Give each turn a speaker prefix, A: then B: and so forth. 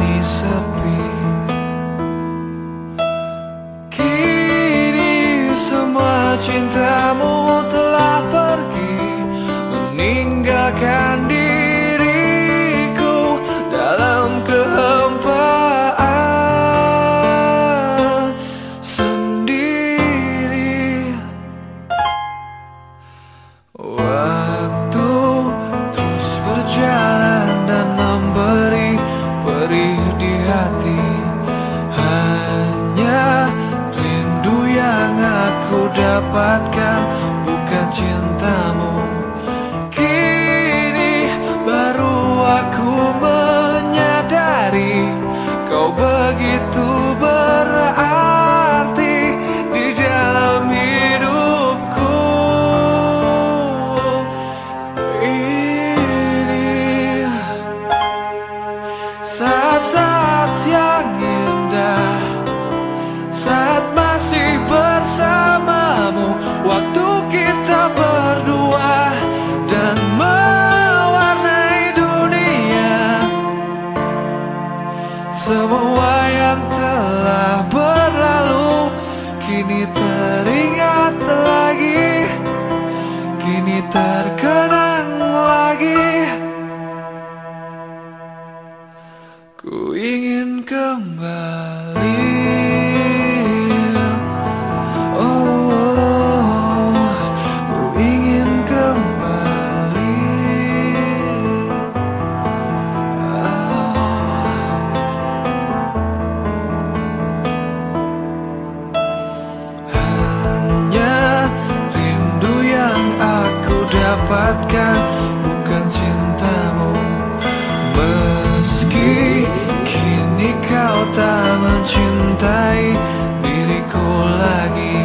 A: disappear. dapatkan bukan cintamu. Ku ingin kembali. Oh, Ku ingin kembali. Ah. Hanya rindu yang aku dapatkan. Cintai diriku lagi.